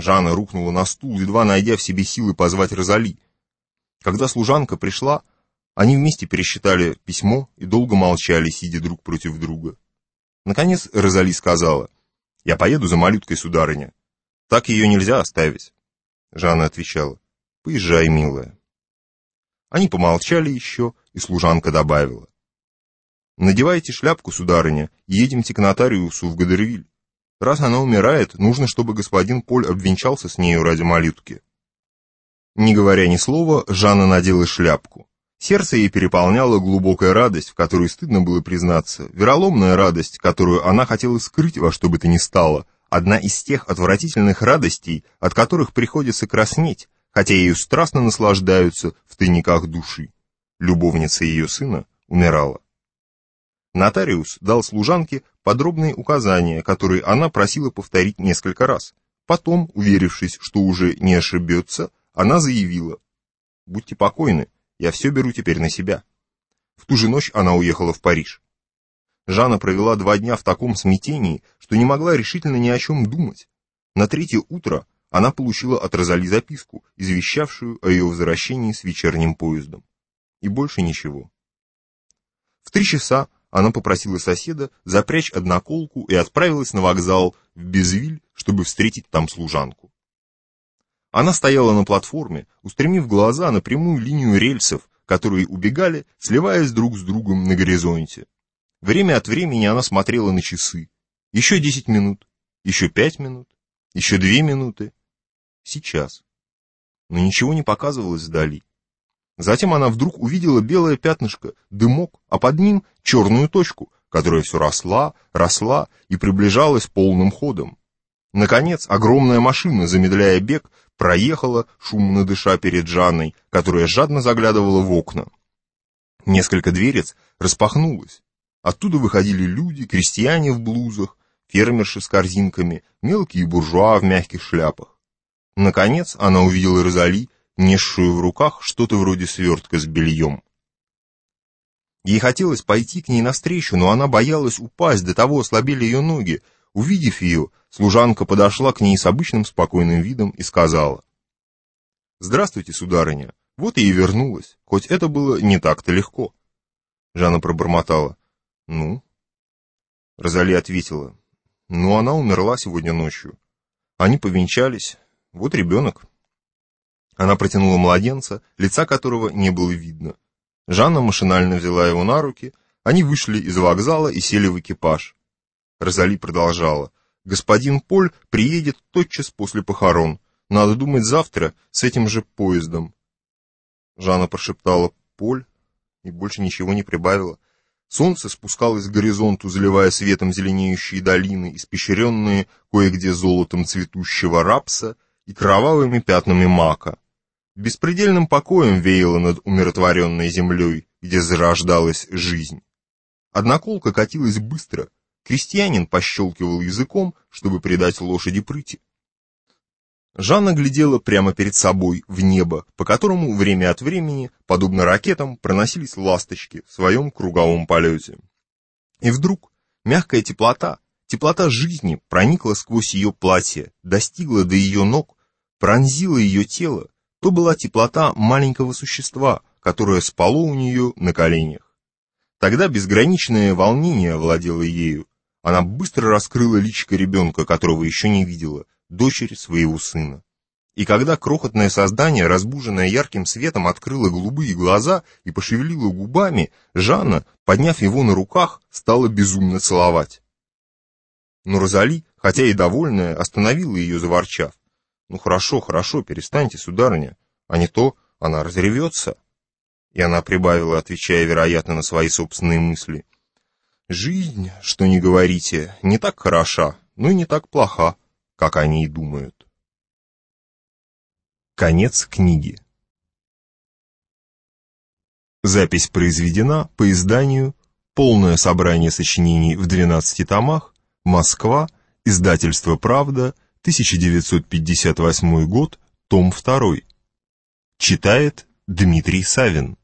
Жанна рухнула на стул, едва найдя в себе силы позвать Розали. Когда служанка пришла, они вместе пересчитали письмо и долго молчали, сидя друг против друга. Наконец Розали сказала, «Я поеду за малюткой, сударыня. Так ее нельзя оставить». Жанна отвечала, «Поезжай, милая». Они помолчали еще, и служанка добавила, «Надевайте шляпку, сударыня, и едемте к нотариусу в Гадервиль. Раз она умирает, нужно, чтобы господин Поль обвенчался с нею ради малютки». Не говоря ни слова, Жанна надела шляпку. Сердце ей переполняло глубокая радость, в которой стыдно было признаться, вероломная радость, которую она хотела скрыть во что бы то ни стало, одна из тех отвратительных радостей, от которых приходится краснеть, хотя ею страстно наслаждаются в тайниках души. Любовница ее сына умирала. Нотариус дал служанке подробные указания, которые она просила повторить несколько раз. Потом, уверившись, что уже не ошибется, она заявила, «Будьте покойны, я все беру теперь на себя». В ту же ночь она уехала в Париж. Жанна провела два дня в таком смятении, что не могла решительно ни о чем думать. На третье утро она получила от Розали записку, извещавшую о ее возвращении с вечерним поездом. И больше ничего. В три часа она попросила соседа запрячь одноколку и отправилась на вокзал в Безвиль, чтобы встретить там служанку. Она стояла на платформе, устремив глаза на прямую линию рельсов, которые убегали, сливаясь друг с другом на горизонте. Время от времени она смотрела на часы. Еще десять минут, еще пять минут, еще две минуты. Сейчас. Но ничего не показывалось вдали. Затем она вдруг увидела белое пятнышко, дымок, а под ним черную точку, которая все росла, росла и приближалась полным ходом. Наконец, огромная машина, замедляя бег, проехала, шумно дыша перед Жанной, которая жадно заглядывала в окна. Несколько дверец распахнулось. Оттуда выходили люди, крестьяне в блузах, фермерши с корзинками, мелкие буржуа в мягких шляпах. Наконец она увидела Розали, несшую в руках что-то вроде свертка с бельем. Ей хотелось пойти к ней навстречу, но она боялась упасть, до того ослабели ее ноги. Увидев ее, служанка подошла к ней с обычным спокойным видом и сказала. «Здравствуйте, сударыня. Вот и вернулась, хоть это было не так-то легко». Жанна пробормотала. «Ну?» Розали ответила. «Ну, она умерла сегодня ночью. Они повенчались. Вот ребенок». Она протянула младенца, лица которого не было видно. Жанна машинально взяла его на руки, они вышли из вокзала и сели в экипаж. Розали продолжала. «Господин Поль приедет тотчас после похорон. Надо думать завтра с этим же поездом». Жанна прошептала «Поль» и больше ничего не прибавила. Солнце спускалось к горизонту, заливая светом зеленеющие долины, испещренные кое-где золотом цветущего рапса и кровавыми пятнами мака. Беспредельным покоем веяло над умиротворенной землей, где зарождалась жизнь. Одноколка катилась быстро, крестьянин пощелкивал языком, чтобы придать лошади прыти. Жанна глядела прямо перед собой, в небо, по которому время от времени, подобно ракетам, проносились ласточки в своем круговом полете. И вдруг мягкая теплота, теплота жизни проникла сквозь ее платье, достигла до ее ног, пронзила ее тело, то была теплота маленького существа, которое спало у нее на коленях. Тогда безграничное волнение овладело ею. Она быстро раскрыла личико ребенка, которого еще не видела, дочери своего сына. И когда крохотное создание, разбуженное ярким светом, открыло голубые глаза и пошевелило губами, Жанна, подняв его на руках, стала безумно целовать. Но Розали, хотя и довольная, остановила ее, заворчав. «Ну хорошо, хорошо, перестаньте, сударыня, а не то она разревется». И она прибавила, отвечая, вероятно, на свои собственные мысли. «Жизнь, что не говорите, не так хороша, но и не так плоха, как они и думают». Конец книги. Запись произведена по изданию «Полное собрание сочинений в 12 томах. Москва. Издательство «Правда», 1958 год, том 2. Читает Дмитрий Савин.